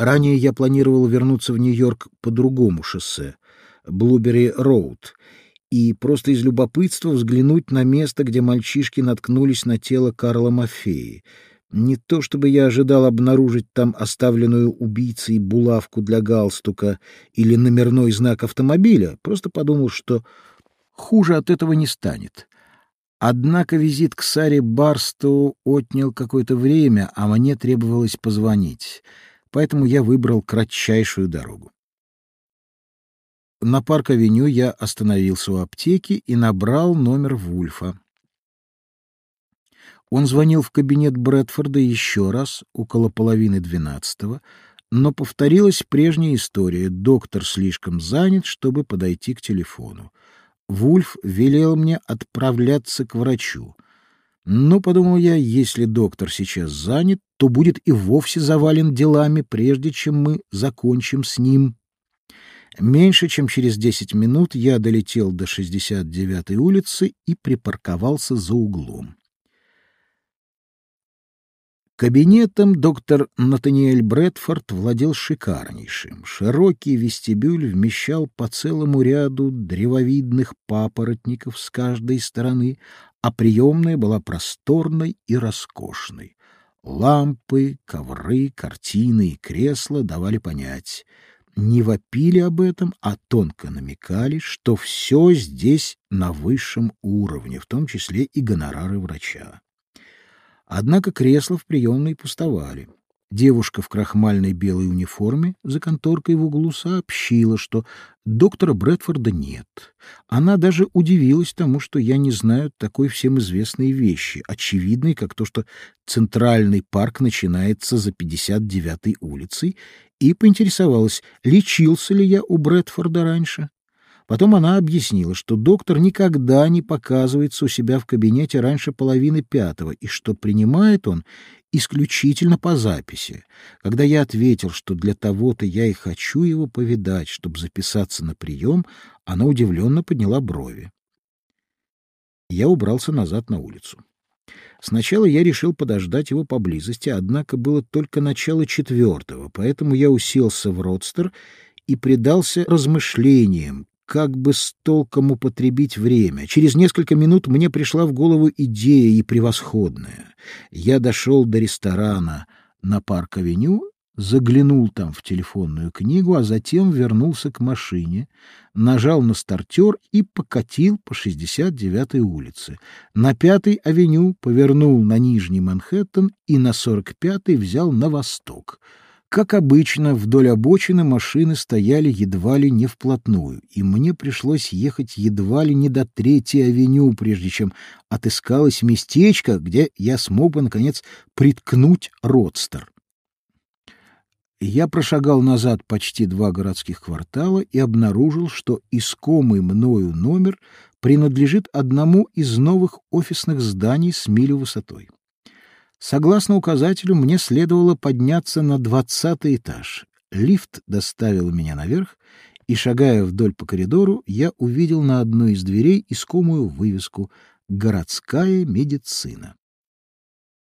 Ранее я планировал вернуться в Нью-Йорк по другому шоссе, Блубери-Роуд, и просто из любопытства взглянуть на место, где мальчишки наткнулись на тело Карла Мафеи. Не то чтобы я ожидал обнаружить там оставленную убийцей булавку для галстука или номерной знак автомобиля, просто подумал, что хуже от этого не станет. Однако визит к Саре Барстоу отнял какое-то время, а мне требовалось позвонить, поэтому я выбрал кратчайшую дорогу. На парк-авеню я остановился у аптеки и набрал номер Вульфа. Он звонил в кабинет Брэдфорда еще раз, около половины двенадцатого, но повторилась прежняя история. Доктор слишком занят, чтобы подойти к телефону. Вульф велел мне отправляться к врачу. Но, подумал я, если доктор сейчас занят, то будет и вовсе завален делами, прежде чем мы закончим с ним. Меньше чем через десять минут я долетел до 69-й улицы и припарковался за углом. Кабинетом доктор Натаниэль Брэдфорд владел шикарнейшим. Широкий вестибюль вмещал по целому ряду древовидных папоротников с каждой стороны, а приемная была просторной и роскошной. Лампы, ковры, картины и кресла давали понять — не вопили об этом, а тонко намекали, что все здесь на высшем уровне, в том числе и гонорары врача. Однако кресла в приемной пустовали. Девушка в крахмальной белой униформе за конторкой в углу сообщила, что доктора Брэдфорда нет. Она даже удивилась тому, что я не знаю такой всем известной вещи, очевидной, как то, что Центральный парк начинается за 59-й улицей, и поинтересовалась, лечился ли я у Брэдфорда раньше. Потом она объяснила, что доктор никогда не показывается у себя в кабинете раньше половины пятого и что принимает он исключительно по записи. Когда я ответил, что для того-то я и хочу его повидать, чтобы записаться на прием, она удивленно подняла брови. Я убрался назад на улицу. Сначала я решил подождать его поблизости, однако было только начало четвертого, поэтому я уселся в родстер и предался размышлениям, как бы с толком употребить время. Через несколько минут мне пришла в голову идея и превосходная. Я дошел до ресторана на Парк-авеню, заглянул там в телефонную книгу, а затем вернулся к машине, нажал на стартер и покатил по 69-й улице. На 5-й авеню повернул на Нижний Манхэттен и на 45-й взял на восток — как обычно, вдоль обочины машины стояли едва ли не вплотную, и мне пришлось ехать едва ли не до Третьей авеню, прежде чем отыскалось местечко, где я смог бы, наконец, приткнуть родстер. Я прошагал назад почти два городских квартала и обнаружил, что искомый мною номер принадлежит одному из новых офисных зданий с милю высотой. Согласно указателю, мне следовало подняться на двадцатый этаж. Лифт доставил меня наверх, и, шагая вдоль по коридору, я увидел на одной из дверей искомую вывеску «Городская медицина».